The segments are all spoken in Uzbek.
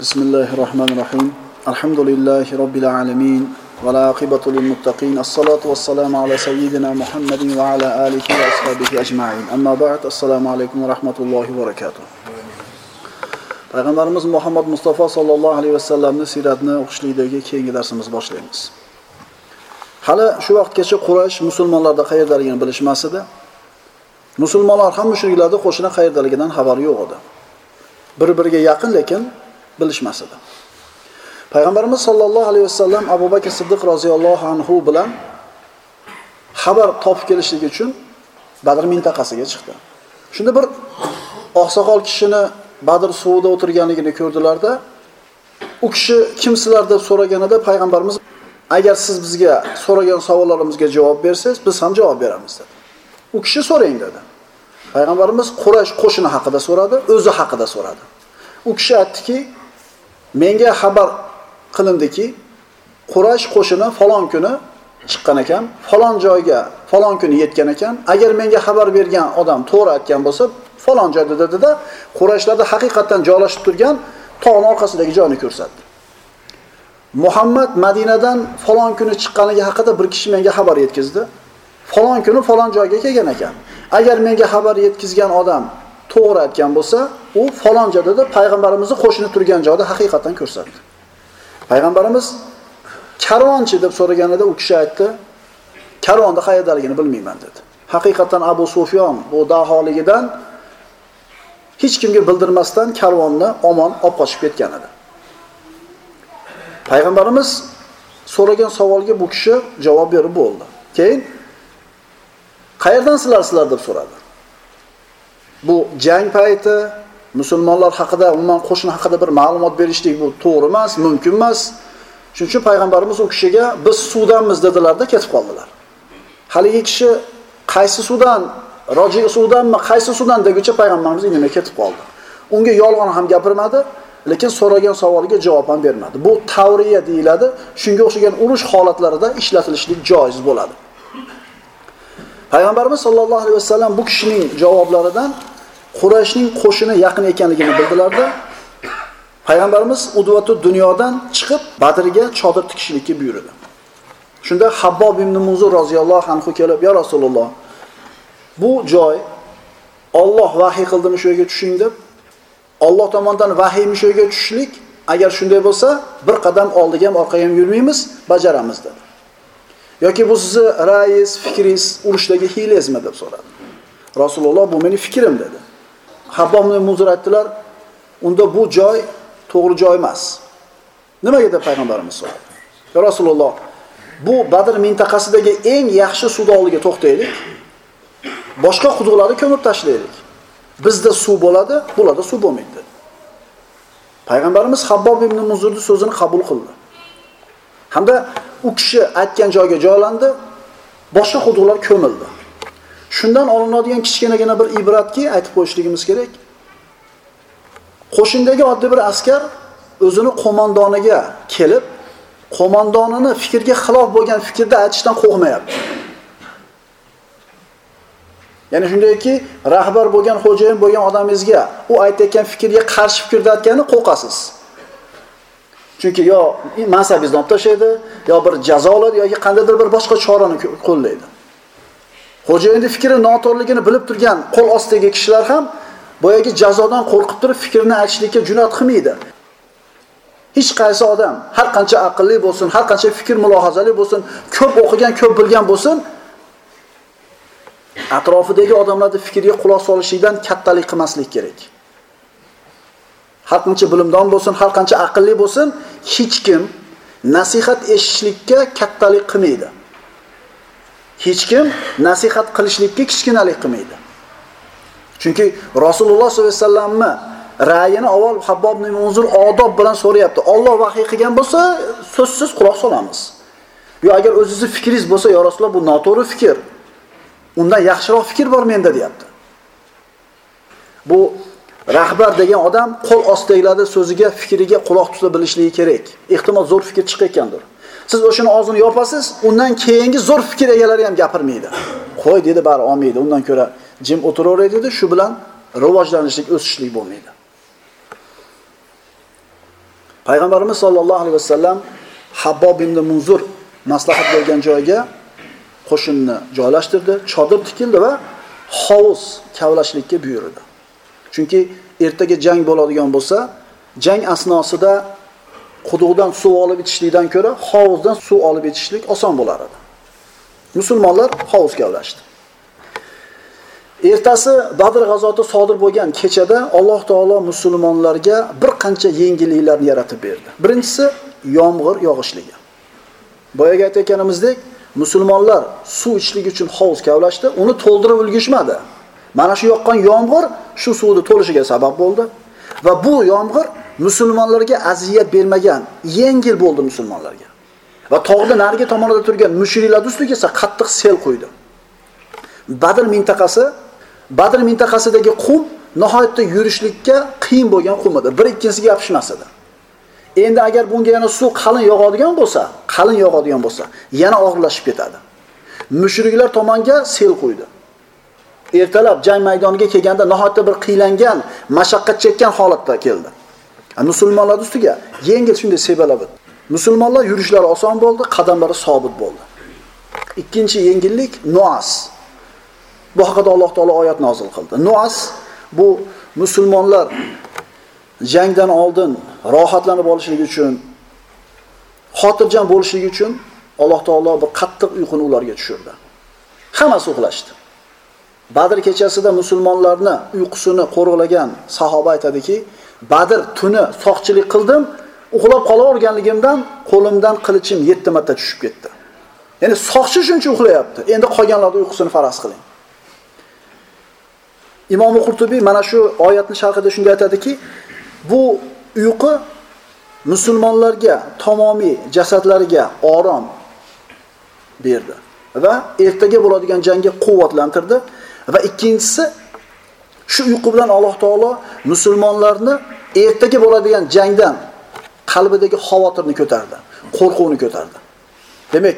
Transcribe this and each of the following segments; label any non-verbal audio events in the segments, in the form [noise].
بسم الله الرحمن الرحيم الحمد لله رب العالمين والعاقبة للمتقين الصلاة والسلام على سيدنا محمد وعلى آله وأصحابه أجمعين أما بعد السلام عليكم ورحمة الله وبركاته Payg'ambarimiz Muhammad Mustafa sallallohu alayhi vasallamni siyratini o'qishlikdagi keyingi darsimizni boshlaymiz. Hali shu vaqtgacha Quraysh musulmonlarda qayerdaligini bilishmas edi. Musulmonlar ham mushriklarda qo'shini qayerdaligidan xabari yo'q edi. Bir-biriga yaqin lekin bilishmas edi. Payg'ambarimiz sollallohu alayhi vasallam Abu Bakr Siddiq roziyallohu anhu bilan xabar topib kelishlik uchun Badr mintaqasiga chiqdi. Shunda bir oqsoqol kishini Badr suvida o'tirganligini ko'rdilarda, u kishi kimsizlar deb so'raganida payg'ambarimiz agar siz bizga so'ragan savollarimizga javob bersangiz, biz ham javob beramiz dedi. U kishi so'rang dedi. Payg'ambarimiz Quraysh qo'shini haqida so'radi, o'zi haqida so'radi. U kishi aytdiki, menga xabar qilindiki, Quraysh qo'shini falon kuni chiqqan ekan, falon joyga falon kuni yetgan ekan. Agar menga xabar bergan odam to'g'ri aytgan bo'lsa, falon joyda dedida qurashlarda haqiqatdan joylashib turgan tog'ni orqasidagi joyni ko'rsatdi. Muhammad Madinadan falon kuni chiqqanligi haqida bir kishi menga xabar yetkazdi. Falon kuni falon joyga kelgan ekan. Agar menga xabar yetkazgan odam to'g'ri aytgan bo'lsa, u falon joyda deb payg'ambarimizni qo'shini turgan joyda haqiqatan ko'rsatdi. Payg'ambarimiz karvonchi deb so'raganida u kishi aytdi, karvonda qayerdaligini bilmayman dedi. Haqiqatan Abu Sufyon bu daholigidan hech kimga bildirmasdan karvonni omon olib qochib ketgan edi. Payg'ambarimiz so'ragan savolga bu kishi javob berib bo'ldi. Keyin qayerdansizlar sizlar deb so'radi. Bu jang payti musulmonlar haqida, umuman qo'shin haqida bir ma'lumot berishlik bu to'g'ri emas, mumkin emas. Shuning uchun payg'ambarimiz u kishiga biz suvdanmiz dedilarda ketib qoldilar. Haligi kishi qaysi suvdan, roji suvdanmi, qaysi suvdan deguncha payg'ambarimiz indamay ketib qoldi. Unga yolg'on ham gapirmadi, lekin so'ragan savoliga javob ham bermadi. Bu tavriya deyiladi. Shunga o'xshagan urush holatlarida ishlatilishlik joiz bo'ladi. Payg'ambarimiz sollallohu alayhi vasallam bu kishining javoblaridan Qurayshning qo'shini yaqin ekanligini bildilarda Payg'ambarimiz udvatu dunyodan chiqib Badrga chodir tikishlikka buyurdi. Shunda Habbob ibn Munzur roziyallohu anhu kelib, "Ya Rasululloh, bu joy Alloh vahiy qildimi shu yerga tushing deb, Alloh tomonidan vahiymi shu yerga tushishlik, agar shunday bo'lsa, bir qadam oldiga ham orqaga ham yurmaymiz, bajaramiz" dedi. Yoki bu sizni ra'yingiz, fikringiz urushdagi hiylangizmi deb so'radi. Rasululloh bu meni fikrim dedi. Habbob ibn Munzir aytdilar, unda bu joy to'g'ri joy emas. Nimaga deb payg'ambarimiz so'radi. Ya Rasululloh, bu Badr mintaqasidagi eng yaxshi suvdoliga to'xtaylik. Boshqa quduqlarni ko'mib tashlaylik. Bizda suv bo'ladi, bularda suv bo'lmaydi. Payg'ambarimiz Habbob ibn Munzirning so'zini qabul qildi. Hamda u kishi aytgan joyga joylandi, boshqa quduqlar ko'mildi. Shundan olinadigan kichkinagina bir ibratki aytib qo'yishligimiz kerak. Qo'shindagi oddiy bir askar o'zini qo'mondoniga kelib, qo'mondonini fikrga xilof bo'lgan fikrda aytishdan qo'rqmayapti. Ya'ni shundayki, rahbar bo'lgan, xo'jayin bo'lgan odamingizga u aytayotgan fikrga qarshi fikrda aytgani qo'rqasiz. Chunki yo mansabingizni olib tashlaydi, yo bir jazo oladi yoki qandaydir bir boshqa chorani qo'llaydi. Xo'jayinning fikri noto'g'riligini bilib turgan qo'l ostidagi kishilar ham boyagi jazodan qo'rqib turib fikrini aytishlikka jur'at qilmaydi. Hech qaysi odam har qancha aqlli bo'lsin, har qancha fikr mulohazali bo'lsin, ko'p o'qigan, ko'p bilgan bo'lsin, atrofidagi odamlarning fikriga quloq solishlikdan kattalik qilmaslik kerak. Har qancha bilimdon bo'lsin, har qancha aqlli bo'lsin, hech kim nasihat eshitishlikka kattalik qilmaydi. Hech kim nasihat qilishlikka kichkinalik qilmaydi. Chunki Rasululloh sollallohu alayhi vasallamni ra'yini avval Habbob ibn Munzir odob bilan so'rayapti. Alloh vahiy qilgan bo'lsa, so'zsiz quloq solamiz. Yo agar o'zizni fikringiz bo'lsa, yo Rasululloh bu noto'g'ri fikr. Undan yaxshiroq fikr bor menda, deyapti. Bu rahbar degan odam qo'l ostidagilarni so'ziga, fikriga quloq tuta bilishligi kerak. Ehtimol zo'r fikr chiqayotgandir. Siz o'shani og'zini yopasiz, undan keyingi zo'r fikr egalari ham gapirmaydi. Qo'y dedi, bari olmaydi. Undan ko'ra jim o'tiraveradi dedi, shu bilan rivojlanishlik, o'sishlik bo'lmaydi. Payg'ambarimiz sollallohu alayhi vasallam Habbob ibn Munzur maslahat bergan joyga qo'shinni joylashtirdi, chodir tikildi va hovuz kavlashlikka buyurdi. Chunki ertaga jang bo'ladigan bo'lsa, jang asnosida quduqdan suv olib ichishlikdan ko'ra hovuzdan suv olib ichishlik oson bo'lar edi. Musulmonlar hovuzga kavlashdi. Ertasi Badr g'azoti sodir bo'lgan kechada Alloh taolo musulmonlarga bir qancha yengilliklarni yaratib berdi. Birinchisi yomg'ir yog'ishligi. Boyaga aytganimizdek, musulmonlar suv ichishlik uchun hovuz kavlashdi, uni to'ldirib ulgishmadi. Mana shu yoqqan yomg'ir shu suvni to'lishiga sabab bo'ldi va bu yomg'ir musulmonlarga aziyat bermagan, yengil bo'ldi musulmonlarga. Va tog'da narigi tomonida turgan mushriklar ustiga esa qattiq sel qo'ydi. Badr mintaqasi Badr mintaqasidagi qum nihoyatda yurishlikka qiyin bo'lgan qum edi. Bir ikkinchisiga yopishmas edi. Endi agar bunga yana suv qalin yog'adigan bo'lsa, qalin yog'adigan bo'lsa, yana og'irlashib ketadi. Mushriklar tomonga sel qo'ydi. Ertalab jang maydoniga kelganda nihoyatda bir qiylangan, mashaqqat chekkan holatda keldi. Musulmonlar ustiga yengil shunday sebalab o'tdi. Musulmonlar yurishlari oson bo'ldi, qadamlari sobit bo'ldi. Ikkinchi yengillik Nuas. Bu haqida Alloh taolo oyat nozil qildi. Nuas bu musulmonlar jangdan oldin rohatlanib olishligi uchun, xotirjam bo'lishligi uchun Alloh taolo bir qattiq uyquni ularga tushirdi. Hammasi uxlashdi. Badr kechasida musulmonlarni uyqusini qo'riqlagan sahoba aytadiki, Badr tuni soqchilik qildim, uxlab qolaverganligimdan qo'limdan qilichim 7 marta tushib ketdi. Ya'ni soqchi shuncha uxlayapti. Endi qolganlarning uyqusini faraz qiling. Imom Qurtubiy mana shu oyatni sharhida shunga aytadiki, bu uyqu musulmonlarga tamomiy jasadlariga orom berdi va ertaga bo'ladigan jangga quvvatlantirdi va ikkinchisi shu uyqu bilan Alloh taolo musulmonlarni ertaga bo'ladigan jangdan qalbidagi xavotirni ko'tardi, qo'rquvni ko'tardi. Demak,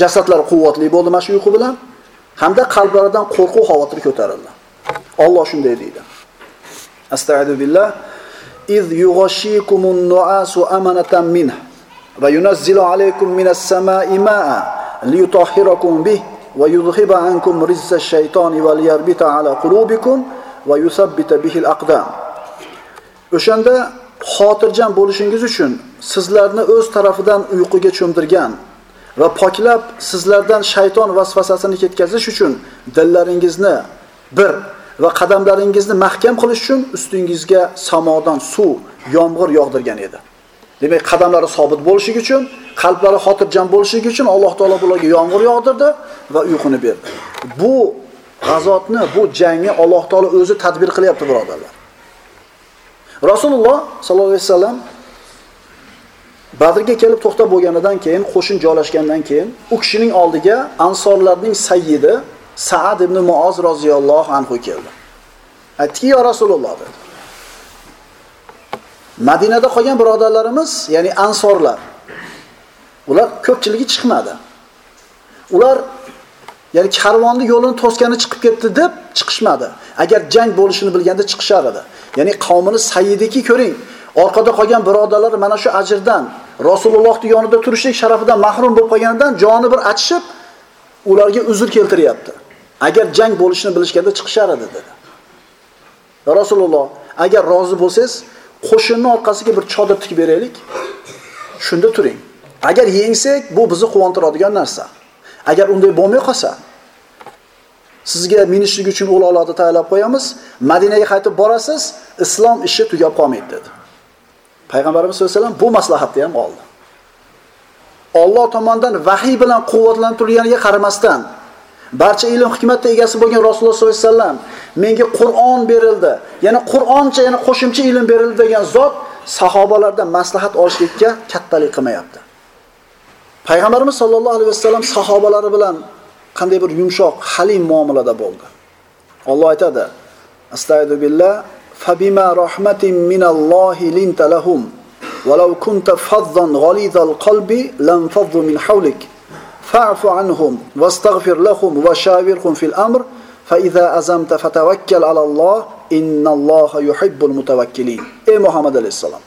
jasadlar quvvatli bo'ldi mana shu uyqu bilan hamda qalblaridan qo'rquv xavotir ko'tarildi. Alloh shunday deydi. Astagfiru billah. Iz yughashikumun nu'asu amanatan minhu va yunazzilu alaykum minas samai ma'a liyutahhirakum bihi ويذهب عنكم رجس الشيطان وليربط على قلوبكم ويثبت به va. O'shanda xotirjam bo'lishingiz uchun sizlarni o'z tarafidan uyquga cho'mdirgan va poklab sizlardan shayton vasvasasini ketkazish uchun dillaringizni bir va qadamlaringizni mahkam qilish uchun ustingizga samodan suv, yomg'ir yog'dirgan edi. Demak, qadamlari sobit bo'lishi uchun, qalblari xotirjam bo'lishi uchun Alloh taolo bularga yomg'ir yog'dirdi va uyquni berdi. Bu g'azotni, bu jangni Alloh taolo o'zi tadbir qilyapti, birodarlar. Rasululloh sallallohu alayhi vasallam Badrga kelib to'xtab bo'lganidan keyin, qo'shin joylashgandan keyin u kishining oldiga ansorlarning sayyidi Sa'ad ibn Muoz roziyallohu anhu keldi. Aytdiki, "Ya Rasululloh" dedi. Madinada qolgan birodarlarimiz, ya'ni ansorlar, ular ko'pchiligi chiqmadi. Ular ya'ni karvonni yo'lini to'sgani chiqib ketdi deb chiqishmadi. Agar jang bo'lishini bilganda chiqishar edi. Ya'ni qavmini sayyidiki ko'ring, orqada qolgan birodarlar mana shu ajrdan Rasulullohning yonida turishlik sharafidan mahrum bo'lib qolganidan joni bir achishib, ularga uzr keltiryapti. Agar jang bo'lishini bilishganda chiqishar edi dedi. Rasululloh, agar rozi bo'lsangiz, qo'shinni orqasiga bir chodir tikib beraylik. Shunda turing. Agar yengsak, bu bizni quvontiradigan narsa. Agar unday bo'lmay qolsa, sizga minishlik uchun o'loqlarni tayyorlab qo'yamiz, Madinaga qaytib borasiz, islom ishi tugab qolmaydi dedi. Payg'ambarimiz sollallohu alayhi vasallam bu maslahatni ham oldi. Alloh tomonidan vahiy bilan quvvatlantirilganiga qaramasdan barcha ilm hikmatga egasi bo'lgan Rasululloh sollallohu alayhi vasallam menga Qur'on berildi. Yana Qur'oncha, yana qo'shimcha ilm berildi degan zot sahobalardan maslahat olishlikka kattalik qilmayapti. Payg'ambarimiz sollallohu alayhi vasallam sahobalari bilan qanday bir yumshoq, halim muomalada bo'ldi. Alloh aytadi: "Astaydu billah fabima rahmatin minallohi lintalahum walau kunta fazzan ghalidhal qalbi lam faddu min hawlik fa'fu anhum wastaghfir lahum wa shawirhum fil amr fa idza azamta fatawakkal ala Alloh innalloha yuhibbul mutawakkilin. Ey Muhammad alayhisalom.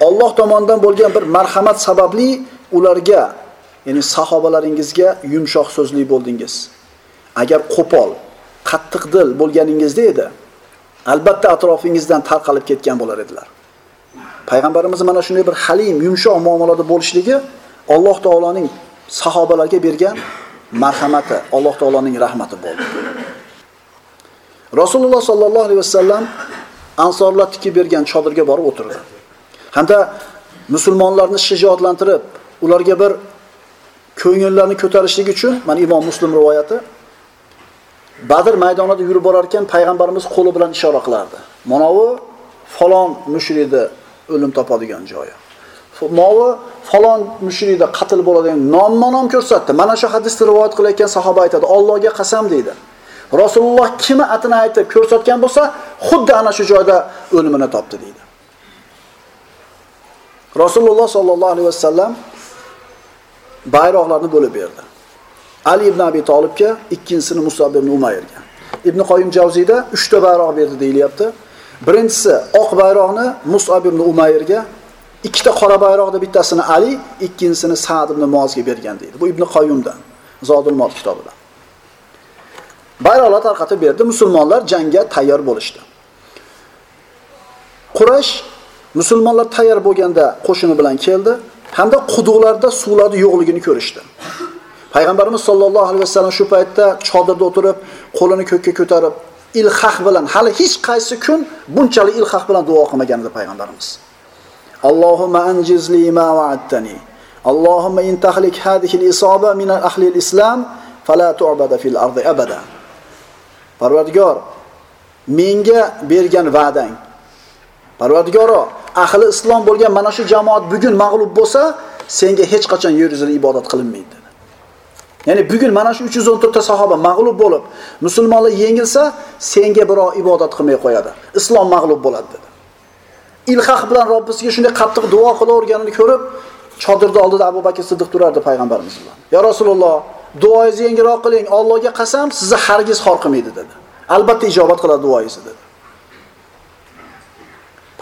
Alloh tomonidan bo'lgan bir marhamat sababli ularga, ya'ni sahobalaringizga yumshoq so'zli bo'ldingiz. Agar qo'pol, qattiq dil bo'lganingizda edi, albatta atrofingizdan tarqalib ketgan bo'lar edilar. Payg'ambarimiz mana shunday bir halim, yumshoq muomalada bo'lishligi Alloh taoloning sahobalarga bergan marhamati, Alloh taoloning rahmati bo'ldi. Rasululloh sollallohu alayhi vasallam ansorlar tikib bergan chodirga borib o'tirdi. Hamda musulmonlarni shijoatlantirib, ularga bir ko'ngillarni ko'tarishlik uchun, mana Imom Muslim rivoyati Badr maydonida yurib borar ekan payg'ambarimiz qo'li bilan ishora qilardi. Mana u falon mushrikni o'lim topadigan joyi. Movi falon mushrikda qatl bo'ladigan nomma-nom ko'rsatdi. Mana shu hadisni rivoyat qilayotgan sahoba aytadi, Allohga qasam deydi. Rasululloh kimi atini aytib ko'rsatgan bo'lsa, xuddi ana shu joyda o'limini topdi deydi. Rasululloh sollallohu alayhi vasallam bayroqlarni bo'lib berdi. Ali ibn Abi Talibga, ikkinchisini Musab ibn Umayrga. Ibn Qoyim Javziyda 3 ta bayroq berdi deyilyapti. Birinchisi oq bayroqni Mus'ab ibn Umayrga, ikkita qora bayroqda bittasini Ali, ikkinchisini Sa'd ibn Muozga bergan deydi. Bu Ibn Qayyumdan, Zodul Mot kitobidan. Bayroqlar tarqatib berdi, musulmonlar jangga tayyor bo'lishdi. Quraysh musulmonlar tayyor bo'lganda qo'shini bilan keldi hamda quduqlarda suvlarni yo'qligini ko'rishdi. Payg'ambarimiz sollallohu alayhi vasallam shu paytda chodirda o'tirib, qo'lini ko'kka ko'tarib, ilhaq bilan hali hech qaysi kun bunchalik ilhaq bilan duo qilmagan edi payg'ambarimiz. Allohumma anjizli ma wa'adtani. Allahumma in tahlik hadhihi al-isaba min ahli al-islam fala tu'bada fil ardi abada. Parvardigor, menga bergan va'dang. Parvardigoro, ahli islom bo'lgan mana shu jamoat bugun mag'lub bo'lsa, senga hech qachon yer yuzida ibodat qilinmaydi. Ya'ni bugun mana shu 314 ta sahoba mag'lub bo'lib, musulmonlar yengilsa, senga birov ibodat qilmay qo'yadi. Islom mag'lub bo'ladi dedi. Ilhaq bilan Robbisiga shunday qattiq duo qilaverganini ko'rib, chodirda oldida Abu Bakr Siddiq turardi payg'ambarimiz bilan. "Ya Rasululloh, duoingizni yengilroq qiling, Allohga qasam, sizni hargiz xor qilmaydi" dedi. Albatta ijobat qiladi duoingizni dedi.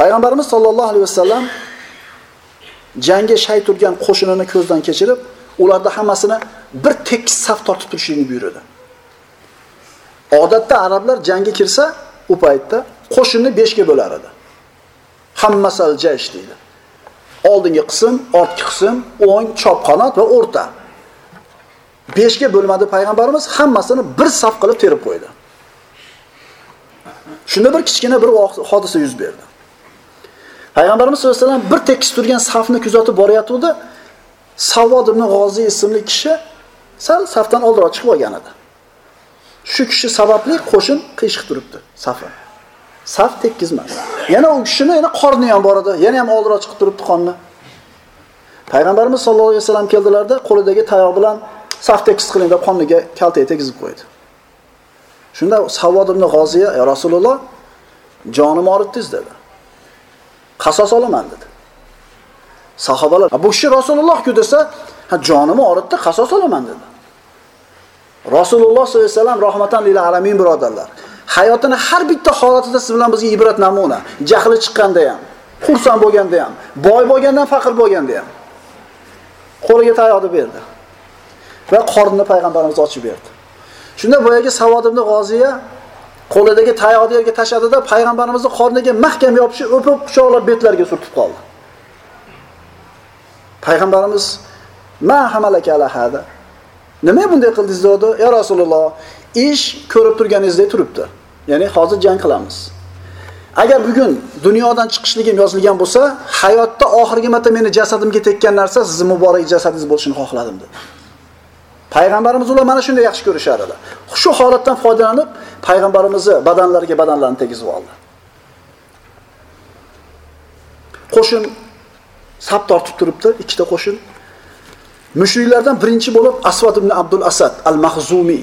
Payg'ambarimiz sollallohu alayhi vasallam jangga shay turgan qo'shinini ko'zdan kechirib, ularda hammasini bir tekis saf tortib turishini buyurdi. Odatda arablar jangga kirsa, u paytda qo'shinni 5 ga bo'lar edi. Hammasal jaysh deydi. Oldingi qism, ortki qism, o'ng, chop qanot va o'rta. 5 ga bo'lmadi payg'ambarimiz, hammasini bir saf qilib terib qo'ydi. Shunda bir kichkina bir hodisa yuz berdi. Payg'ambarimiz sollallohu alayhi vasallam bir tekis turgan safni kuzatib borayotgandi. Savod ibn G'oziy ismli kishi sal safdan oldinroq chiqib olgan edi. Shu kishi sababli qo'shin qiyshiq turibdi safi. Saf tekizmas. Yana u kishini yana qorni ham bor edi. Yana ham oldinroq chiqib turibdi qonni. Payg'ambarimiz sollallohu alayhi vasallam keldilarda qo'lidagi tayoq bilan saf tekis qiling deb qonniga kaltaga tegizib qo'ydi. Shunda Savod ibn g'oziya "Ya Rasululloh, jonim og'ritdingiz" dedi. qasos olaman dedi. Sahobalar, bu kishi Rasulullohku desa, ha jonimni og'ritdi, qasos olaman dedi. Rasululloh sollallohu alayhi vasallam rahmatan lil alamin birodarlar. Hayotini har bitta holatida siz bilan bizga ibrat namuna. Jahli chiqqanda ham, xursand bo'lganda ham, boy bo'lgandan faqir bo'lganda ham. Qo'liga tayoqni berdi. Va qornini payg'ambarimiz ochib berdi. Shunda boyagi Savod ibn G'oziya qo'lidagi tayoqni yerga tashladida payg'ambarimizni qorniga mahkam yopishib o'pib quchoqlab betlariga surtib qoldi. Payg'ambarimiz ma hamalaka ala hada. Nima bunday qildingiz dedi? Ya Rasululloh, ish ko'rib turganingizdek turibdi. Ya'ni hozir jang qilamiz. Agar bugun dunyodan chiqishligim yozilgan bo'lsa, hayotda oxirgi marta meni jasadimga tekkan narsa sizning muborak jasadingiz bo'lishini xohladim dedi. Payg'ambarimiz ular mana shunday yaxshi ko'rishar edi. Shu holatdan foydalanib, payg'ambarimizni badanlariga badanlarni tegizib oldi. Qo'shin sap tortib turibdi, ikkita qo'shin. Mushriklardan birinchi bo'lib Asvad ibn Abdul Asad al-Mahzumi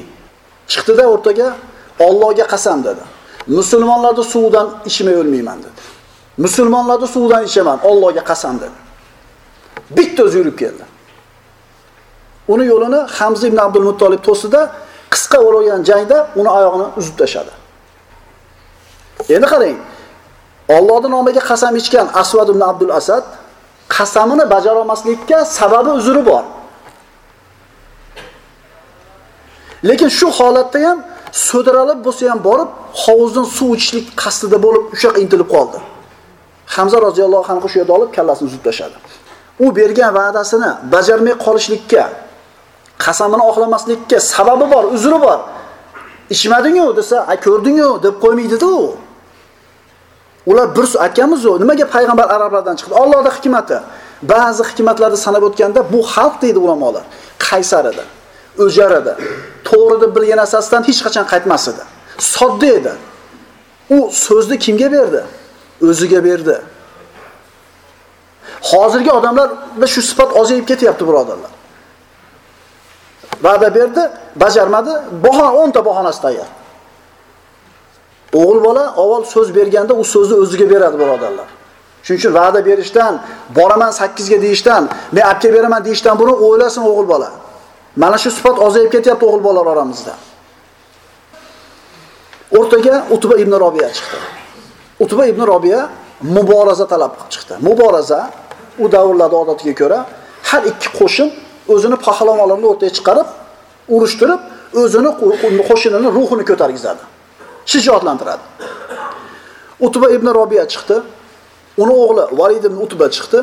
chiqdida o'rtaga Allohga qasam dedi. Musulmonlarni suvdan ichmay o'lmayman dedi. Musulmonlarni suvdan ichaman, Allohga qasam dedi. Bitta o'zi yurib keldi. Uni yo'lini Hamza ibn Abdul Muttolib to'sida qisqa bo'lgan jangda uni oyog'ini uzib tashladi. Endi qarang. Allohning nomiga qasam ichgan Asvad ibn Abdul Asad qasamini bajara olmaslikka sababi uzri bor. Lekin shu holatda ham so'daralib bo'lsa ham borib, hovuzdan suv ichishlik qasdida bo'lib, o'sha yoqqa intilib qoldi. Hamza roziyallohu anhu shu yerda olib kallasini uzib tashladi. U bergan va'dasini bajarmay qolishlikka, qasamini oqlamaslikka sababi bor, uzri bor. ichmadingu desa, "A ko'rding-ku" deb qo'ymaydida u. Ular bir aytganmizu nimaga payg'ambar arablardan chiqdi? Allohning hikmati. Ba'zi hikmatlarni sanab o'tganda bu xalq deydi ulamolar. Qaysar edi, o'jar edi. To'g'ri deb bilgan asosdan hech qachon qaytmas edi. Sodda edi. U so'zni kimga berdi? O'ziga berdi. Hozirgi odamlarda shu sifat ozayib ketyapti, birodarlar. Va'da berdi, bajarmadi, bahona 10 ta bahonasi tayyor. O'g'il bola avval so'z berganda u so'zni o'ziga beradi, birodarlar. Shuning uchun va'da berishdan, boraman 8 ga deyishdan, men aytib beraman deyishdan burun o'ylasin o'g'il bola. Mana shu sifat ozayib ketyapti o'g'il bolalar oramizda. O'rtaga Utba ibn Robiya chiqdi. Utba ibn Robiya muboraza talab qilib chiqdi. Muboraza u davrlarda odatiga ko'ra har ikki qo'shin o'zini pahlavonlarini o'rtaga chiqarib, urushtirib, o'zini qo'shinini ruhini ko'targizadi. Shijoatlantiradi. Utba ibn Robiya chiqdi. Uni o'g'li Valid ibn Utba chiqdi.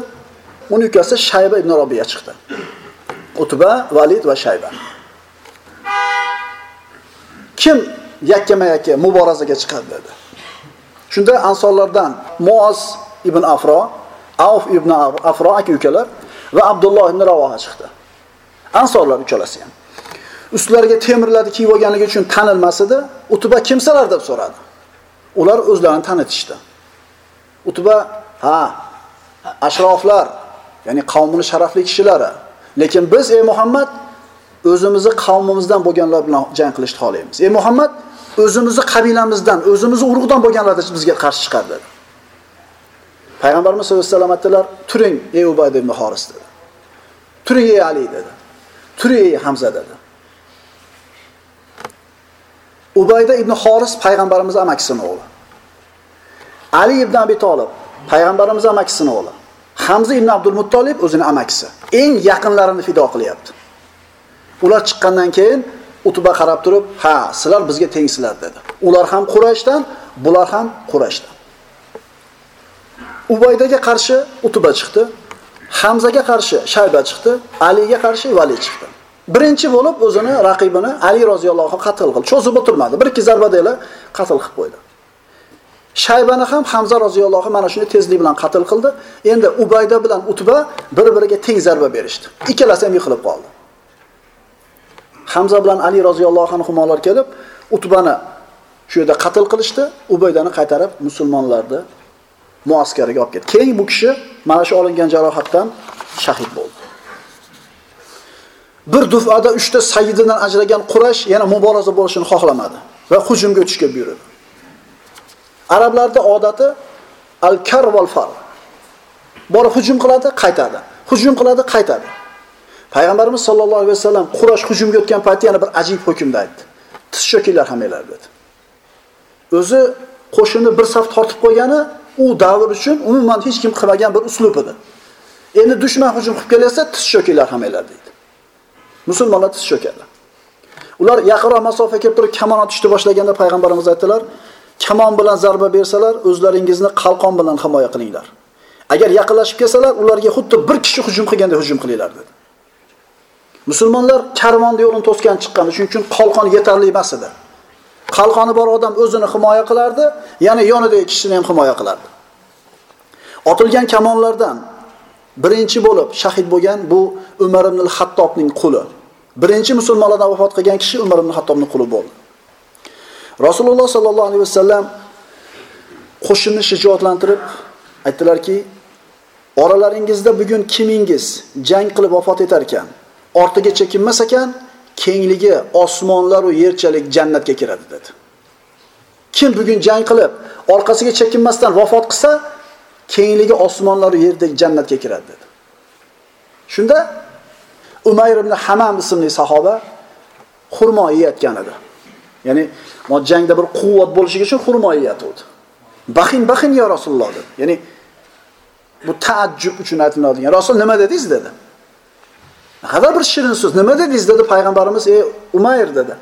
Uni ukasi Shayba ibn Robiya chiqdi. Utba, Valid va Shayba. Kim yakkama-yakka muborazaga chiqadi dedi. Shunda ansorlardan Muoz ibn Afro, Auf ibn Afro aka-ukalar va Abdulloh ibn Ravoha chiqdi. Ansorlar uchalasi ham. Ustlariga temirlarni kiyib olganligi uchun tanilmas edi. Utba kimsalar deb so'radi. Ular o'zlarini tanitishdi. Utba, ha, ashroflar, ya'ni qavmining sharafli kishilari. Lekin biz ey Muhammad o'zimizni qavmimizdan bo'lganlar bilan jang qilishni xohlaymiz. Ey Muhammad, o'zimizni qabilamizdan, o'zimizni urug'dan bo'lganlar bizga qarshi chiqardi. Payg'ambarimiz sollallohu alayhi vasallam aytdilar, "Turing, ey Ubayd ibn Horis" dedi. "Turing, ey Ali" dedi. "Turing, ey Hamza" dedi. Ubayda ibn Horis payg'ambarimiz amakisining o'g'li. Ali ibn Abi Talib payg'ambarimiz amakisining o'g'li. Hamza ibn Abdul Muttolib o'zining amakisi. Eng yaqinlarini fido qilyapti. Ular chiqqandan keyin Utba qarab turib, "Ha, sizlar bizga tengsizlar" dedi. Ular ham Qurayshdan, bular ham Qurayshdan. Ubaydaga qarshi Utba chiqdi, Hamzaga qarshi Shayba chiqdi, Aliga qarshi Vali chiqdi. Birinchi bo'lib o'zini raqibini Ali roziyallohu anhu qatl qildi. Cho'zib o'tirmadi. Bir ikki zarba bilan qatl qilib qo'ydi. Shaybani ham Hamza roziyallohu mana shunday tezlik bilan qatl qildi. Endi Ubayda bilan Utba bir-biriga teng zarba berishdi. Ikkalasi ham yiqilib qoldi. Hamza bilan Ali roziyallohu anhular kelib, Utbani shu yerda qatl qilishdi, Ubaydani qaytarib musulmonlarni muaskariga olib ketdi. Keyin bu kishi mana shu olingan jarohatdan shahid bo'ldi. Bir dufada uchta sayididan ajragan Quraysh yana muboraza bo'lishini xohlamadi va hujumga o'tishga buyurdi. Arablarda odati al-kar val far. Borib hujum qiladi, qaytadi. Hujum qiladi, qaytadi. Payg'ambarimiz sollallohu alayhi vasallam Quraysh hujumga o'tgan paytda yana bir ajib hukmda aytdi. Tiz cho'kinglar hammalar dedi. O'zi qo'shinni bir saf tortib qo'ygani u davr uchun umuman hech kim qilmagan bir uslub edi. Endi dushman hujum qilib kelsa, tiz cho'kinglar hammalar dedi. Musulmonlar tiz cho'kadi. Ular yaqinroq masofa kelib turib kamon otishni boshlaganda payg'ambarimiz aytdilar: "Kamon bilan zarba bersalar, o'zlaringizni qalqon bilan himoya qilinglar. Agar yaqinlashib kelsalar, ularga xuddi bir kishi hujum qilganda hujum qilinglar" dedi. Musulmonlar karvonni yo'lini to'sgan chiqqani, shuning uchun qalqon yetarli emas edi. Qalqoni bor odam o'zini himoya qilardi, yana yonidagi kishini ham himoya qilardi. Otilgan kamonlardan birinchi bo'lib shahid bo'lgan bu Umar ibn al-Hattobning quli. Birinchi musulmonlardan vafot qilgan kishi Umar ibn al-Hattobning quli bo'ldi. Rasululloh sallallohu alayhi vasallam qo'shinni shijoatlantirib aytdilarki, oralaringizda bugun kimingiz jang qilib vafot etar ekan, ortiga chekinmas ekan, kengligi osmonlar va yerchalik jannatga kiradi dedi. Kim bugun jang qilib orqasiga chekinmasdan vafot qilsa, kengligi osmonlar va yerdek jannatga kiradi dedi. Shunda Umayr ibn Hamam ismli sahoba xurmo yeyotgan edi. Ya'ni mo jangda bir quvvat bo'lishi uchun xurmo yeyatuvdi. Baxin baxin ya Rasululloh dedi. Ya'ni Bu taajjub uchun aytiladigan. Rasul nima dedingiz dedi. Naqadar bir shirin so'z. Nima dedingiz dedi payg'ambarimiz, "Ey Umayr" dedi.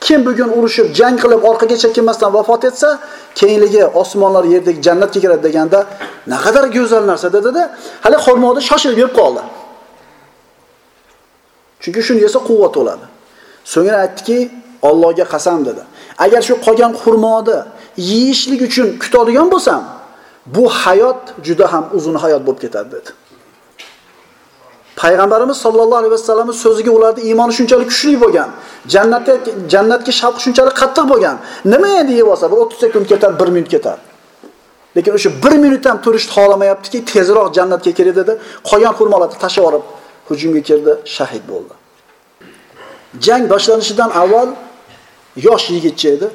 Kim bugun urushib, jang qilib orqaga chekinmasdan vafot etsa, keyinligi osmonlar yerdagi jannatga kiradi deganda, naqadar go'zal narsa dedi-da, hali xurmoda shoshilib yeb qoldi. Chunki shuni yesa quvvat bo'ladi. So'ngra aytdiki, Allohga qasam dedi. Agar shu qolgan xurmoni yeyishlik uchun kutadigan bo'lsam, bu hayot juda ham uzun hayot bo'lib ketadi dedi. Payg'ambarimiz sollallohu alayhi vasallamning so'ziga ularning iymoni shunchalik kuchli bo'lgan, jannatga jannatga shavq shunchalik qattiq bo'lgan. Nima endi yeb olsa, bir 30 sekund ketar, 1 minut ketar. Lekin o'sha 1 minut ham turishni xohlamayaptiki, tezroq jannatga keladi dedi. Qolgan xurmolarni tashlab yuborib, hujumga kirdi, shahid bo'ldi. Jang boshlanishidan avval yosh yigitcha edi.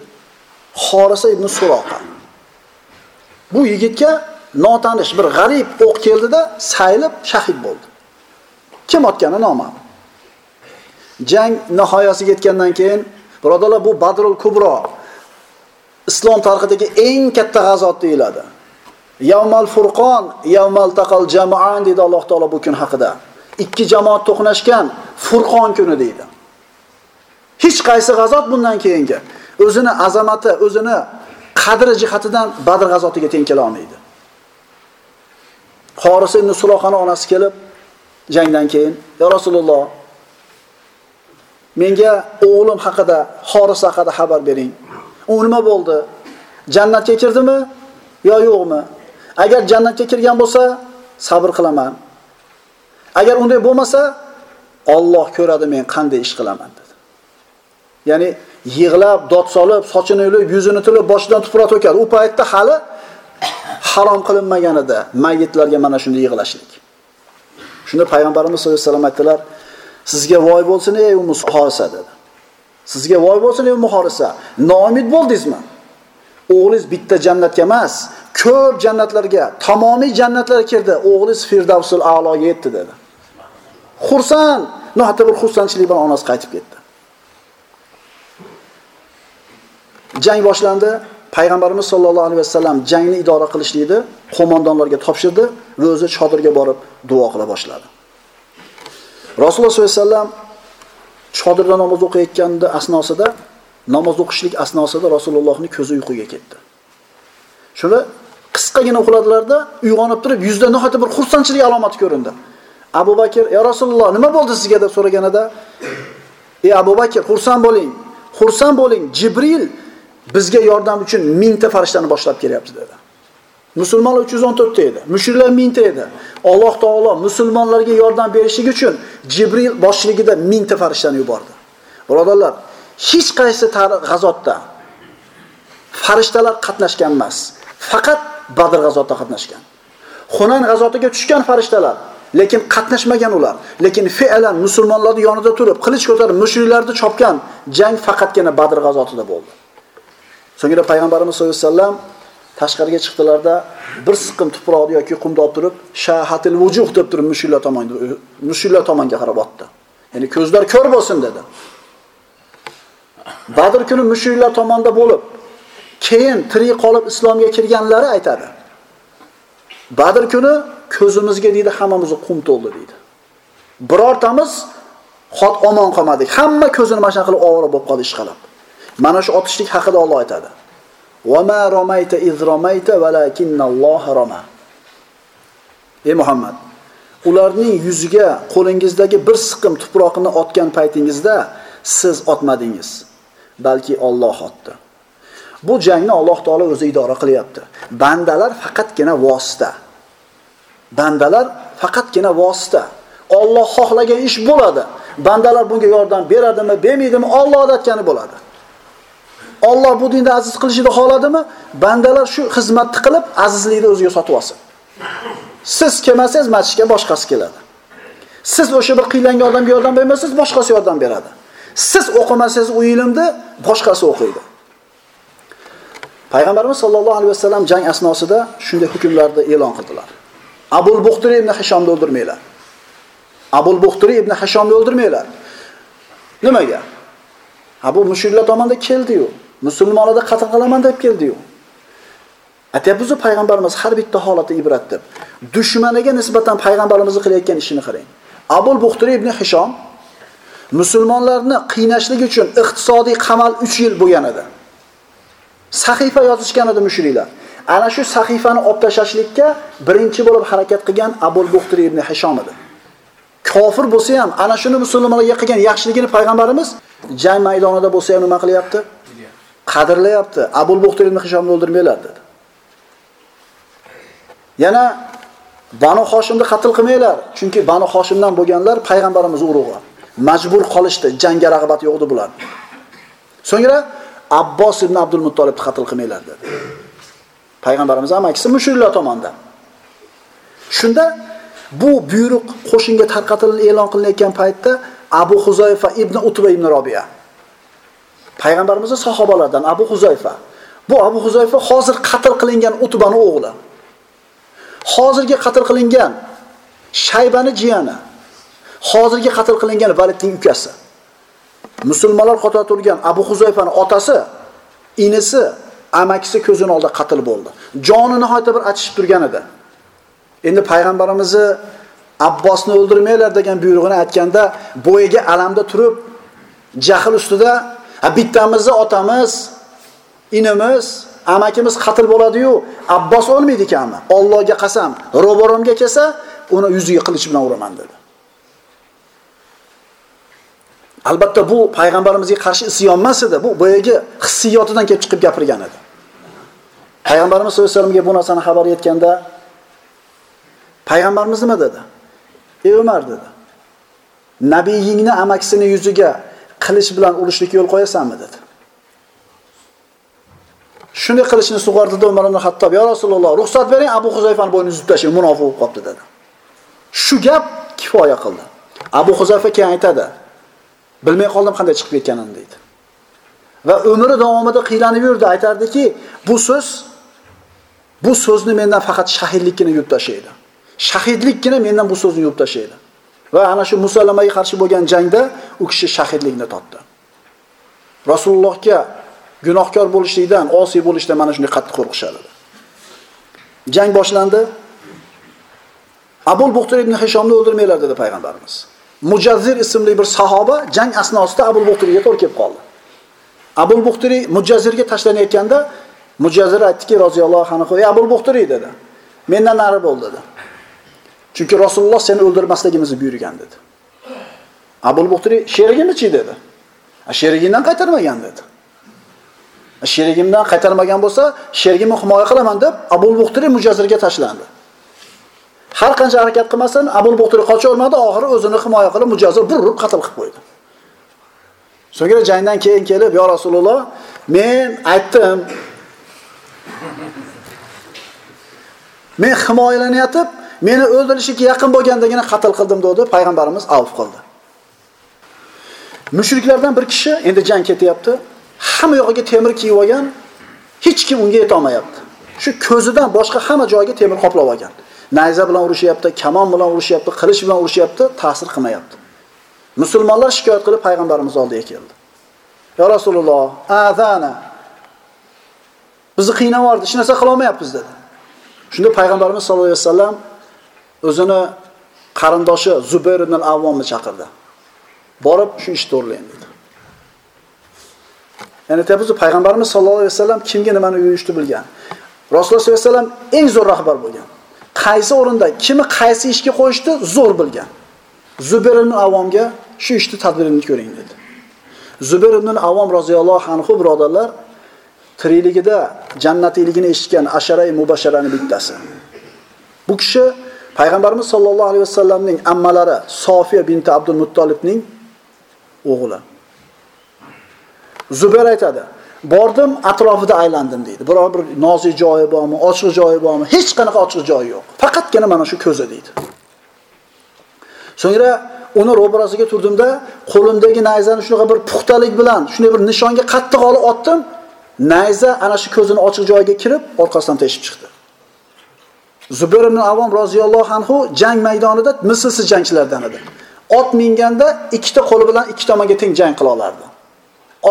Xorisa ibn Suroqa. Bu yigitga notanish bir g'arib o'q keldida, saylib shahid bo'ldi. Kim otgani noma'lum. Jang nihoyasiga yetgandan keyin, birodarlar bu Badrul Kubro islom tarixidagi eng katta g'azot deyiladi. Yavmal Furqon, Yavmal taqal jamoan dedi Alloh taolo bu kun haqida. Ikki jamoat to'qnashgan Furqon kuni deydi. Hech qaysi g'azot bundan keyingi o'zini azamati, o'zini qadri jihatidan Badr g'azotiga teng kela olmaydi. Xoris ibn Sulohani onasi kelib jangdan keyin, "Ya Rasululloh, menga o'g'lim haqida, Xoris haqida xabar bering. U nima bo'ldi? Jannatga kirdimi yo yo'qmi? Agar jannatga kirgan bo'lsa, sabr qilaman. Agar unday bo'lmasa, Alloh ko'radi men qanday ish qilaman." Ya'ni yig'lab, dod solib, sochini yulib, yuzini tilib, boshidan tuproq to'kadi. U paytda hali harom qilinmagan edi mayitlarga mana shunday yig'lashlik. Shunda payg'ambarimiz sollallohu alayhi vasallam aytdilar: "Sizga voy bo'lsin ey Ummu Horisa" dedi. "Sizga voy bo'lsin ey Ummu Horisa, noumid bo'ldingizmi? O'g'lingiz bitta jannatga emas, ko'p jannatlarga, tamomiy jannatlarga kirdi. O'g'lingiz Firdavsul a'loga yetdi" dedi. Xursand, nohata bir xursandchilik bilan onasi qaytib ketdi. Jang boshlandi. Payg'ambarimiz sollallohu alayhi vasallam jangni idora qilishlikni qo'mondonlarga topshirdi va o'zi chodirga borib duo qila boshladi. Rasululloh sollallohu alayhi vasallam chodirda namoz o'qiyotganda asnosida namoz o'qishlik asnosida Rasulullohning ko'zi uyquga ketdi. Shuni qisqagina uxladilarda uyg'onib turib yuzda nihoyatda bir xursandchilik alomati ko'rindi. Abu Bakr, "Ya Rasululloh, nima bo'ldi sizga?" deb so'raganida, "Ey Abu Bakr, xursand bo'ling. Xursand bo'ling. Jibril bizga yordam uchun mingta farishtani boshlab kelyapti dedi. Musulmonlar 314 ta edi. Mushriklar mingta edi. Alloh taolo musulmonlarga yordam berishlik uchun Jibril boshligida mingta farishtani yubordi. Birodarlar, hech qaysi g'azotda farishtalar qatnashgan emas. Faqat Badr g'azotida qatnashgan. Xunan g'azotiga tushgan farishtalar, lekin qatnashmagan ular. Lekin fe'lan musulmonlarning yonida turib, qilich ko'tarib mushriklarni chopgan jang faqatgina Badr g'azotida bo'ldi. So'ngra payg'ambarimiz sollallohu alayhi vasallam tashqariga chiqdilarda bir siqim tuproqni yoki qumni olib turib, shahatil vujuh deb turib mushullar tomonga mushullar tomonga qarab otdi. Ya'ni ko'zlar ko'r bo'lsin dedi. Badr kuni mushullar tomonda bo'lib, keyin tirik qolib islomga kirganlari aytadi. Badr kuni ko'zimizga deydi hammamizni qum to'ldi deydi. Birortamiz xot omon qolmadik. Hamma ko'zini mana qilib ovora bo'lib qoldi ishqalab. Mana shu otishlik haqida Alloh aytadi. Va ma romayta iz romayta valakinnalloh roma. Ey Muhammad, ularning yuziga qo'lingizdagi bir siqim tuproqni otgan paytingizda siz otmadingiz, balki Alloh otdi. Bu jangni Alloh taolo o'zi idora qilyapti. Bandalar faqatgina vosita. Bandalar faqatgina vosita. Alloh xohlagan ish bo'ladi. Bandalar bunga yordam beradimi, bermaydimi, Alloh odatgani bo'ladi. Alloh bu dinni aziz qilishini xohladimi? Bandalar shu xizmatni qilib azizlikni o'ziga sotib olsin. Siz kelmasangiz masjidga boshqasi keladi. Siz o'sha bir qiylangan odamga yordam bermasangiz, boshqasi yordam beradi. Siz o'qimasangiz u ilmni boshqasi o'qiydi. Payg'ambarimiz sollallohu alayhi vasallam jang asnosida shunday hukmlarni e'lon qildilar. Abul Buxturi ibn Hishomni o'ldirmanglar. Abul Buxturi ibn Hishomni o'ldirmanglar. Nimaga? Ha bu mushriklar tomonidan keldi-yu. Musulmonlarda qatl qilaman deb keldi-yu. Aytyapmiz payg'ambarimiz har bitta holatda ibrat deb. Dushmaniga nisbatan payg'ambarimizni qilayotgan ishini qarang. Abul Buxtori ibn Hishom musulmonlarni qiynashlik uchun iqtisodiy qamal 3 yil bo'lgan edi. Sahifa yozishgan edi mushriklar. Ana shu sahifani olib tashlashlikka birinchi bo'lib harakat qilgan Abul Buxtori ibn Hishom edi. Kofir bo'lsa ham ana shuni musulmonlarga qilgan yaxshiligini payg'ambarimiz jang maydonida bo'lsa ham nima qilyapti? Qadrlayapti. Abul Buxtari ibn Hishomni o'ldirmanglar dedi. Yana Banu Hoshimni qatl qilmanglar, chunki Banu Hoshimdan bo'lganlar payg'ambarimiz urug'i. Majbur qolishdi, jangga rag'bat yo'q edi bular. So'ngra Abbos ibn Abdul Muttolibni qatl qilmanglar dedi. Payg'ambarimiz amakisi mushriklar tomonidan. Shunda bu buyruq qo'shinga tarqatilib e'lon qilinayotgan paytda Abu Huzayfa ibn Utba ibn Robiya payg'ambarimizni sahobalaridan Abu Huzayfa. Bu Abu Huzayfa hozir qatl qilingan utbani o'g'li. Hozirgi qatl qilingan Shaybani jiyani. Hozirgi qatl qilingan Validning ukasi. Musulmonlar qatorida turgan Abu huzayfani otasi, inisi, amakisi ko'zini oldida qatl bo'ldi. Joni nihoyatda bir achishib turgan edi. Endi payg'ambarimizni Abbosni o'ldirmanglar degan buyrug'ini aytganda bo'yiga alamda turib, jahl ustida bittamizni otamiz, inimiz, amakimiz qatl bo'ladi-yu, Abbos o'lmaydi ekanmi? Allohga qasam, ro'baromga kelsa, uni yuziga qilich bilan uraman dedi. Albatta bu payg'ambarimizga qarshi isyon emas edi, bu boyagi hissiyotidan kelib chiqib gapirgan edi. Payg'ambarimiz sollallohu alayhi vasallamga bu narsani xabar yetganda payg'ambarimiz nima dedi? Ey Umar dedi. Nabiyingni amakisini yuziga qilich bilan urishlikka yo'l qo'yasanmi dedi. Shuni qilishni sug'ordida Umar ibn Hattob, "Ya Rasululloh, ruxsat bering, Abu Huzayfani bo'ynini uzib tashlang, munofiq bo'lib qopti" dedi. Shu gap kifoya qildi. Abu Huzayfa keyin aytadi, "Bilmay qoldim qanday chiqib ketganini" deydi. Va umri davomida qiylanib yurdi, aytardiki, bu so'z bu so'zni mendan faqat shahidlikkina yutib tashlaydi. Shahidlikkina mendan bu so'zni yutib tashlaydi. Va ana shu Musallamaga qarshi bo'lgan jangda u kishi shahidlikni topdi. Rasulullohga gunohkor bo'lishlikdan, osiy bo'lishdan mana shunday qattiq qo'rqishadi. Jang boshlandi. Abul Buxtor ibn Hishomni o'ldirmanglar dedi payg'ambarimiz. Mujazzir ismli bir sahoba jang asnosida Abul Buxtoriga to'g'ri kelib qoldi. Abul Buxtori Mujazzirga tashlanayotganda Mujazzir aytdiki, roziyallohu anhu, "Ey Abul Buxtori" dedi. "Mendan nari bo'l" dedi. Chunki Rasululloh seni o'ldirmasligimizni buyurgan dedi. Abul Buxtori sherigimichi dedi. Sherigimdan qaytarmagan dedi. Sherigimdan qaytarmagan bo'lsa, sherigimni himoya qilaman deb Abul Buxtori mujazirga tashlandi. Har qancha harakat qilmasin, Abul Buxtori qocha olmadi, oxiri o'zini himoya qilib mujazir burib qatl qilib qo'ydi. So'ngra jangdan keyin kelib, "Ya Rasululloh, men aytdim, men himoyalanayotib, meni o'ldirishga yaqin bo'lgandagina qatl qildim dedi, payg'ambarimiz avf qildi. Mushriklardan bir kishi endi jang ketyapti. Hamma yog'iga temir kiyib olgan, hech kim unga yetolmayapti. Shu ko'zidan boshqa hamma joyiga temir qoplab olgan. Nayza bilan urushyapti, kamon bilan urushyapti, qilich bilan urushyapti, ta'sir qilmayapti. Musulmonlar shikoyat qilib payg'ambarimiz oldiga keldi. Ya Rasululloh, azana. Bizni qiynab yubordi, hech narsa qilolmayapmiz dedi. Shunda payg'ambarimiz sollallohu alayhi vasallam o'zini qarindoshi Zubayr ibn al-Avvomni chaqirdi. Borib shu ishni to'g'rilang dedi. Ya'ni tabiiy payg'ambarimiz sollallohu alayhi vasallam kimga nimani uyushni bilgan. Rasululloh sollallohu alayhi vasallam eng zo'r rahbar bo'lgan. Qaysi o'rinda kimi qaysi ishga qo'yishni zo'r bilgan. Zubayr ibn Avvomga shu ishni tadbirini ko'ring dedi. Zubayr ibn Avvom roziyallohu anhu birodarlar tirikligida jannatiyligini eshitgan asharay mubasharani bittasi. Bu kishi payg'ambarimiz sollallohu alayhi vasallamning ammalari Sofiya binti Abdul Muttolibning o'g'li. Zubayr aytadi: "Bordim, atrofida aylandim" deydi. Biror bir nozik joyi bormi, ochiq joyi bormi? Hech qanaqa ochiq joyi yo'q. Faqatgina mana shu ko'zi deydi. So'ngra uni ro'barasiga turdimda, qo'limdagi nayzani shunaqa bir puxtalik bilan, shunday bir nishonga qattiq olib otdim. Nayza ana shu ko'zini ochiq joyiga kirib, orqasidan teshib chiqdi. Zubayr ibn Avvom roziyallohu anhu jang maydonida mislsiz jangchilardan edi. Ot minganda ikkita qo'li bilan ikki tomonga teng jang qila olardi.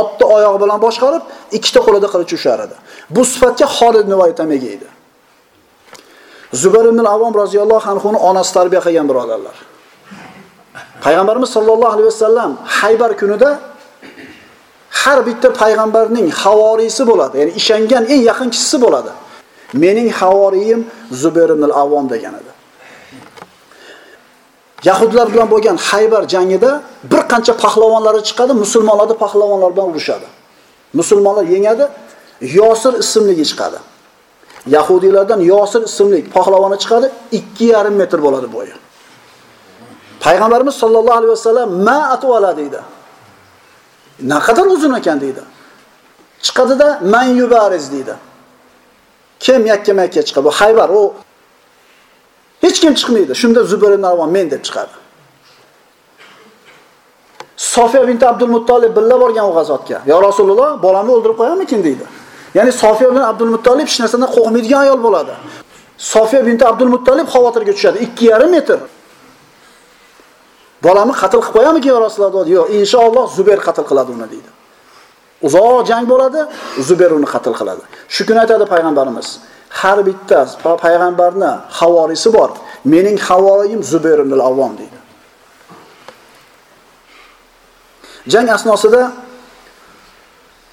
Otni oyog'i bilan boshqarib, ikkita qo'lida qilich ushar edi. Bu sifatga Xolid ibn Vaytamega edi. Zubayr ibn Avvom roziyallohu anhu ni onasi tarbiya qilgan birodarlar. Payg'ambarimiz sollallohu alayhi vasallam Haybar kunida har bitta payg'ambarning havorisi bo'ladi, ya'ni ishongan eng yaqin kishisi bo'ladi. Mening havoriyim Zubayr ibn al-Avvom degan edi. Yahudlar bilan bo'lgan Haybar jangida bir qancha pahlavonlari chiqadi, musulmonlarni pahlavonlar bilan urushadi. Musulmonlar yengadi, Yosir ismligi chiqadi. Yahudiylardan Yosir ismli pahlavoni chiqadi, 2,5 metr bo'ladi bo'yi. Payg'ambarimiz sollallohu alayhi vasallam ma atvala deydi. Naqadar uzun ekan deydi. Chiqadida man yubariz deydi. Kim yakka-makka chiqadi? Bu Haybar, u hech kim chiqmaydi. Shunda Zubayr ibn Avvam men deb chiqadi. Sofiya binti Abdul Muttolib billa borgan u g'azotga. "Ya Rasululloh, bolamni o'ldirib qo'yamikin?" deydi. Ya'ni Sofiya bilan Abdul Muttolib hech narsadan qo'rqmaydigan ayol bo'ladi. Sofiya binti Abdul Muttolib xavotirga tushadi. 2,5 metr. Bolamni qatl qilib qo'yamikin ya Rasululloh? deydi Yo'q, inshaalloh Zubayr qatl qiladi uni deydi. Uzoq jang bo'ladi, Zubayr uni qatl qiladi. Shu kuni aytadi payg'ambarimiz, har bitta payg'ambarni havorisi bor. Mening havoriyim Zubayr ibn al-Avvom deydi. Jang asnosida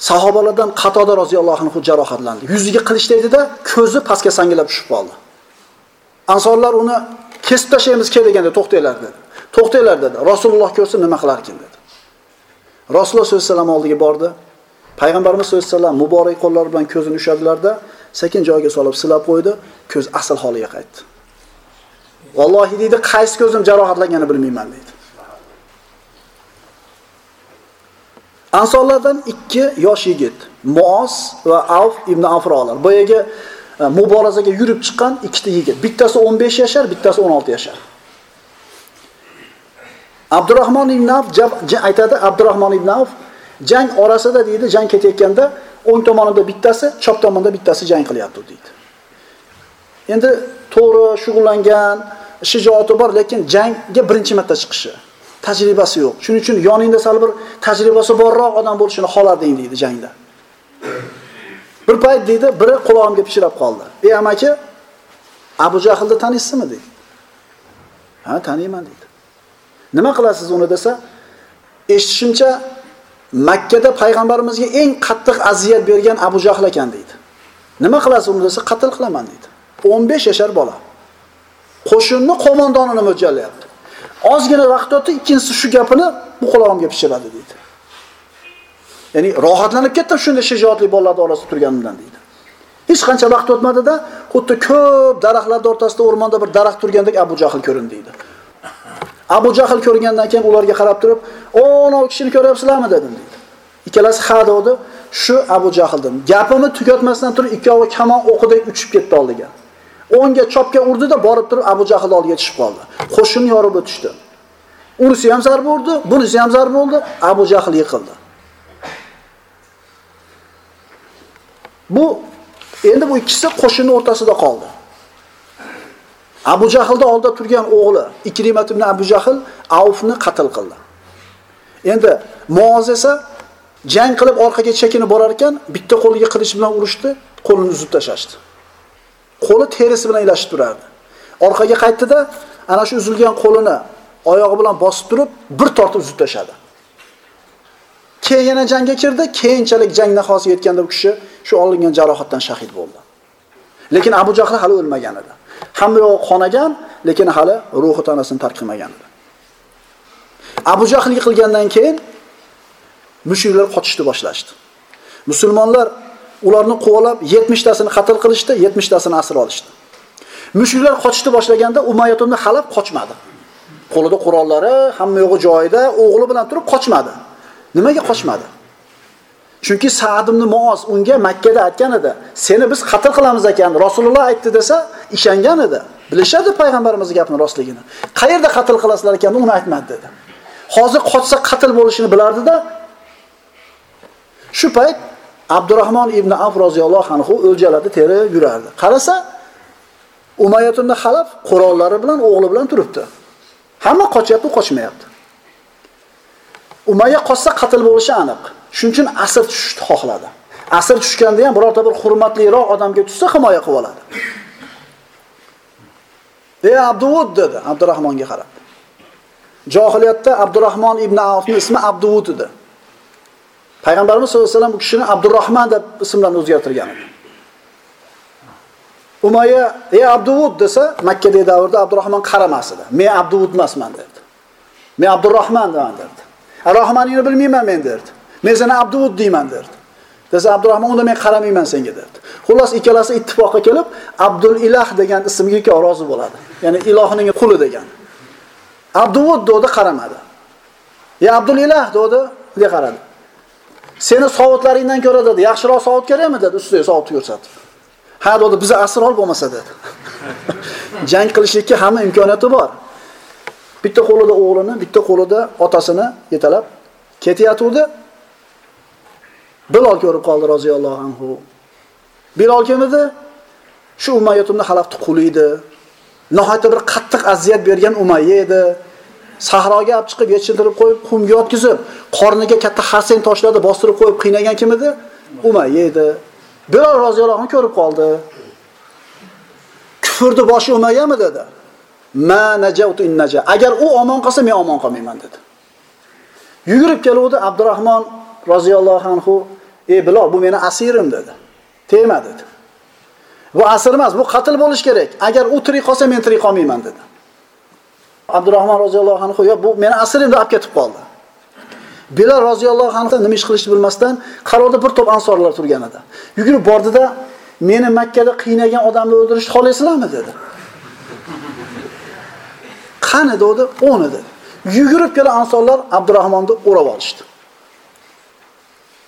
sahobalardan Qatoda roziyallohu anhu jarohatlandi. Yuziga qilich tegdida ko'zi pastga sangilab tushib qoldi. Ansorlar uni kesib tashlaymiz kel deganda to'xtanglar dedi. To'xtanglar dedi. Rasululloh ko'rsa nima qilarkin dedi. Rasululloh sollallohu alayhi vasallam oldiga bordi. Payg'ambarimiz sollallohu alayhi vasallam muborak qo'llari bilan ko'zini ushadilarda, sekin joyiga solib silab qo'ydi, ko'z asl holiga qaytdi. Vallohi deydi, qaysi ko'zim jarohatlanganini bilmayman deydi. Ansorlardan ikki yosh yigit, Muoz va Avf ibn Afrolar. Boyagi e, muborazaga yurib chiqqan ikkita yigit. Bittasi 15 yashar, bittasi 16 yashar. Abdurrahmon ibn Avf aytadi, Abdurrahmon ibn Avf jang orasida deydi, jang ketayotganda o'ng tomonida bittasi, chap tomonida bittasi jang qilyapti deydi. Endi to'g'ri shug'ullangan, shijoati bor, lekin jangga birinchi marta chiqishi. tajribasi yo'q. Shuning uchun yoningda sal bir tajribasi borroq odam bo'lishini xohlarding deydi jangda. Bir payt deydi, biri qulog'imga pishirab qoldi. "Ey amaki, Abu Jahlni taniysizmi?" deydi. "Ha, taniyman" deydi. "Nima qilasiz uni?" desa, "Eshitishimcha Makka da payg'ambarimizga eng qattiq aziyat bergan Abu Jahl ekan" deydi. "Nima qilasiz uni?" desa, "Qatl qilaman" deydi. 15 yashar bola. Qo'shinni qo'mondonini mo'ljallayapti. Ozgina vaqt o'tdi, ikkinchisi shu gapini bu qulog'imga pishiradi deydi. Ya'ni rohatlanib ketdim shunday shijoatli bolalar orasida turganimdan deydi. Hech qancha vaqt o'tmadida, xuddi ko'p daraxtlar o'rtasida o'rmonda bir daraxt turgandek Abu Jahl ko'rindi deydi. Abu Jahl ko'rgandan keyin ularga qarab turib, "O, ana kishini ko'ryapsizlarmi?" dedim dedi. Ikkalasi ha dedi, "Shu Abu Jahldim." Gapimni tugatmasdan turib ikkovi kamon o'qidek uchib ketdi oldiga. o'nga chopga urdida borib turib Abu Jahl oldiga tushib qoldi. Qo'shin yorib o'tishdi. Unisi ham zarb urdi, bunisi ham zarb bo'ldi, Abu Jahl yiqildi. Bu endi bu ikkisi qo'shinning o'rtasida qoldi. Abu Jahlni oldida turgan o'g'li Ikrimat ibn Abu Jahl Avfni qatl qildi. Endi Muoz esa jang qilib orqaga chekinib borar ekan, bitta qo'liga qilich bilan urishdi, qo'lini uzib tashlashdi. qo'li terisi bilan ilashib turardi. Orqaga qaytdida ana shu uzilgan qo'lini oyog'i bilan bosib turib, bir tortib uzib tashladi. Keyin yana jangga kirdi, keyinchalik jang nahosiga yetganda bu kishi shu olingan jarohatdan shahid bo'ldi. Lekin Abu Jahl hali o'lmagan edi. Hamma yo'q qonagan, lekin hali ruhi tanasini tark qilmagan edi. Abu Jahl yiqilgandan keyin mushriklar qochishni boshlashdi. Musulmonlar ularni quvalab 70 tasini qatl qilishdi, 70 tasini asir olishdi. Mushriklar qochishni boshlaganda Umayyad ibn Halab qochmadi. Qo'lida qurollari, hamma yo'g'i joyida, o'g'li bilan turib qochmadi. Nimaga qochmadi? Chunki Sa'd ibn Muoz unga Makka da aytgan edi, "Seni biz qatl qilamiz ekan, Rasululloh aytdi" desa, ishongan edi. Bilishadi payg'ambarimizning gapini rostligini. Qayerda qatl qilasizlar ekan, uni aytmadi dedi. Hozir qochsa qatl bo'lishini bilardi-da. Shu payt Abdurrahmon ibn Avf roziyallohu anhu o'ljalarda terib yurardi. Qarasa, Umayyat Xalaf qurollari bilan o'g'li bilan turibdi. Hamma qochyapti, qochmayapti. Umayya qochsa qatl bo'lishi aniq. Shuning uchun asr tushishni xohladi. Asr tushganda ham birorta bir hurmatliroq odamga tushsa himoya qilib oladi. ey abduvud dedi abdurahmonga qarab Jahiliyatda abdurahmon ibn Avfning ismi abduvud edi payg'ambarimiz sollallohu alayhi vasallam bu kishini Abdurrahman deb ismlarini o'zgartirgan edi umayya ey abduvud desa makkadagi davrda abdurahmon qaramas edi men abduvud emasman dedi. men Abdurrahman" dedi. rahmoningni bilmayman men dedi. Men seni abduvud deyman derdi. Desa abdurahmon unda men qaramayman senga derdi. Xullas ikkalasi ittifoqqa kelib abdul ilah degan ismga rozi bo'ladi. Ya'ni ilohning quli degan. Abduvud dedi qaramadi. Ya abdul ilah dedi, bunga qaradi. Seni sovutlaringdan ko'ra dedi yaxshiroq sovut kerakmi dedi ustidagi sovutni ko'rsatib. Ha dedi biza asror bo'lmasa dedi. [laughs] Jang qilishlikka hamma imkoniyati bor. Bitta qo'lida o'g'lini bitta qo'lida otasini yetalab ketayotgandi Bilol ko'rib qoldi roziyallohu anhu. Bilol kim edi? Shu Umayyah ibn quli edi. Nihoyatda bir qattiq aziyat bergan Umayya edi. Sahroga olib chiqib yechildirib qo'yib, qumga yotkizib, qorniga katta xarsen toshlarni bostirib qo'yib qiynagan kim edi? Umayya edi. Bilol roziyallohu anhu ko'rib qoldi. Kufrni boshi Umayyami dedi. Ma najautu in naja. Agar u omon qolsa, men omon qolmayman dedi. Yugurib keluvdi Abdurrahmon roziyallohu anhu ey Bilol bu meni asirim dedi. Tegma dedi. Bu asir emas, bu qatl bo'lish kerak. Agar u tirik qolsa men tirik qolmayman dedi. abdurahmon roziyallohu anhu yo bu meni asirim deb olib ketib qoldi. Bilal roziyallohu anhu nima ish qilishni bilmasdan qaroqda bir to'p ansorlar turgan edi. Yugurib bordida meni Makka da qiynagan odamni o'ldirishni xohlaysizlarmi dedi. Qani dedi, o'ni dedi. Yugurib kelgan ansorlar abdurahmonni o'rab olishdi.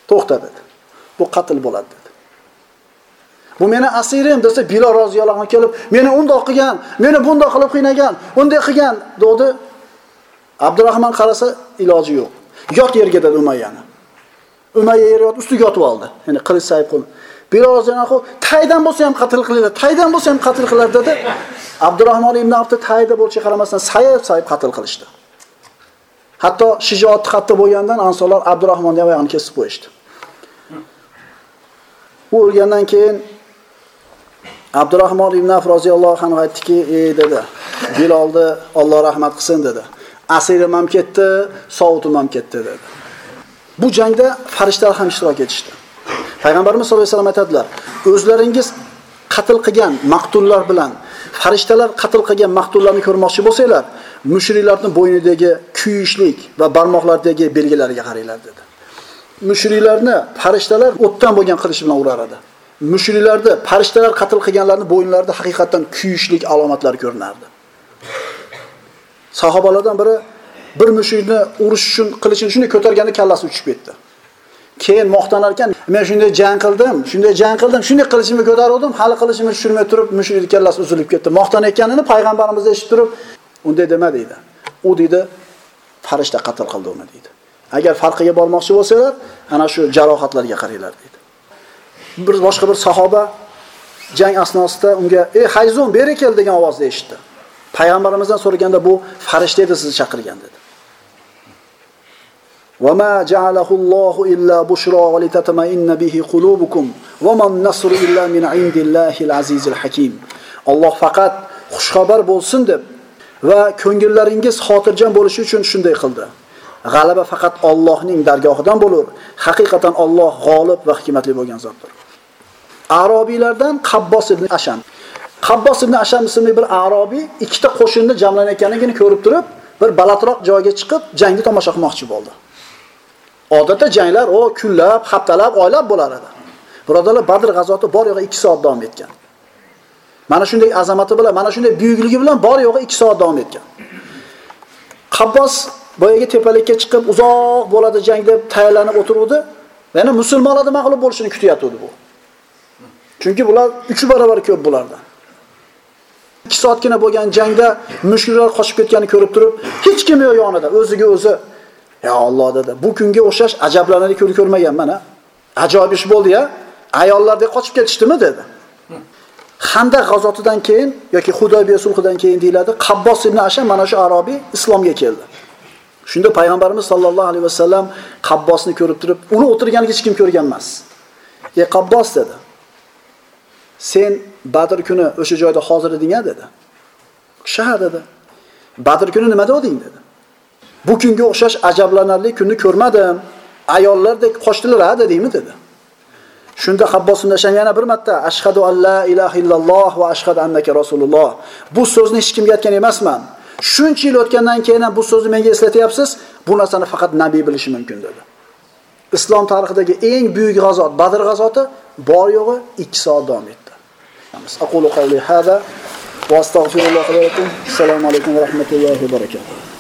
To'xta dedi. Bu qatl bo'ladi dedi. Bu meni asirim desa Bilal roziyallohu anhu kelib, meni undoq qilgan, meni bundoq qilib qiynagan, unday qilgan dedi. abdurahmon qarasa iloji yo'q. Yot yerga dedi Umayyani. Umayya yer yotib ustiga yotib oldi. Ya'ni qilich sayib qo'l. Bilal roziyallohu anhu taydan bo'lsa ham qatl qilinglar taydan bo'lsa ham qatl qiladi dedi. abdurahmon ibn Avfni tayda bo'lishiga qaramasdan sayib sayib qatl qilishdi. Hatto shijoat qattiq bo'lgandan ansorlar abdurahmonni ham oyog'ini kesib qo'yishdi. U o'lgandan keyin Abdurrahmon ibn Avf roziyallohu anhu aytdiki, "Ey" dedi. Bilolni Alloh rahmat qilsin dedi. Asirim ham ketdi, sovutim ham ketdi dedi. Bu jangda farishtalar ham ishtirok etishdi. Payg'ambarimiz sollallohu alayhi vasallam aytadilar, "O'zlaringiz qatl qilgan maqtullar bilan farishtalar qatl qilgan maqtullarni ko'rmoqchi bo'lsanglar, mushriklarning bo'ynidagi kuyishlik va barmoqlaridagi belgilariga qaranglar" dedi. Mushriklarni farishtalar o'tdan bo'lgan qilish bilan urar edi. Mushriklarni farishtalar qatl qilganlarni bo'yinlarida haqiqatan kuyishlik alomatlari ko'rinardi. Sahobalardan biri bir mushrikni urish uchun qilichini shunday ko'targanda kallasi uchib ketdi. Keyin maqtanar ekan, men shunday jang qildim, shunday jang qildim, shunday qilichimni ko'tardim, hali qilichimni tushirmay turib mushrikning kallasi uzilib ketdi. Maqtanayotganini payg'ambarimiz eshitib turib, unday dema deydi. U deydi, farishta qatl qildi uni deydi. Agar farqiga bormoqchi bo'lsalar, ana shu jarohatlarga qaranglar deydi. Bir boshqa bir sahoba jang asnosida unga "Ey Hayzon, beri kel" degan ovozni eshitdi. Payg'ambarimizdan so'raganda bu farishta edi sizni chaqirgan dedi. وما جعله الله إلا بشرى ولتطمئن به قلوبكم وما النصر إلا من عند الله العزيز الحكيم Alloh faqat xushxabar bo'lsin deb va ko'ngillaringiz xotirjam bo'lishi uchun shunday qildi. G'alaba faqat Allohning dargohidan bo'lur. Haqiqatan Alloh g'olib va hikmatli bo'lgan zotdir. Arobiylardan Qabbos ibn Asham. Qabbos ibn Asham ismli bir arobiy ikkita qo'shinni jamlanayotganligini ko'rib turib, bir balatroq joyga chiqib, jangni tomosha qilmoqchi bo'ldi. Odatda janglar o kunlab, haftalab, oylab bo'lar edi. Birodarlar, Badr g'azoti bor yo'g'i 2 soat davom etgan. Mana shunday azamati bilan, mana shunday buyukligi bilan bor yo'g'i 2 soat davom etgan. Qabbos boyagi tepalikka chiqib, uzoq bo'ladi jang deb tayyorlanib o'tiruvdi. Yana musulmonlarni mag'lub bo'lishini kutayotgandi bu. Chunki bular uch barobar ko'p bulardan. 2 soatgina bo'lgan jangda mushriklar qochib ketganini ko'rib turib, hech kim yo'q yonida, o'ziga o'zi Ya Alloh dedi, bu kunga o'xshash ajablanarli kun ko'rmaganman a. Ajoyib ish bo'ldi-ya. Ayollardek qochib ketishdimi dedi. Xandaq g'azotidan keyin yoki Xudaybiya sulhidan keyin deyiladi, Qabbos ibn Asham mana shu arobiy islomga keldi. Shunda payg'ambarimiz sallallohu alayhi vasallam Qabbosni ko'rib turib, uni o'tirganiga hech kim ko'rgan emas. "Ey Qabbos" dedi. "Sen Badr kuni o'sha joyda hozir eding-a?" dedi. Kishi dedi. Badr kuni nima deding dedi. Bu kunga o'xshash ajablanarli kunni ko'rmadim. Ayollardek qochdilar ha dedingmi dedi. Shunda Qabbos undashan yana bir marta ashhadu an la ilaha illalloh va ashhadu annaka rasululloh. Bu so'zni hech kimga aytgan emasman. Shuncha yil o'tgandan keyin ham bu so'zni menga eslatyapsiz. Bu narsani faqat nabiy bilishi mumkin dedi. Islom tarixidagi eng buyuk g'azot Badr g'azoti bor yo'g'i 2 soat davom etdi. Aqulu qawli hada va astagfirulloh. Assalomu alaykum va rahmatullohi va barakatuh.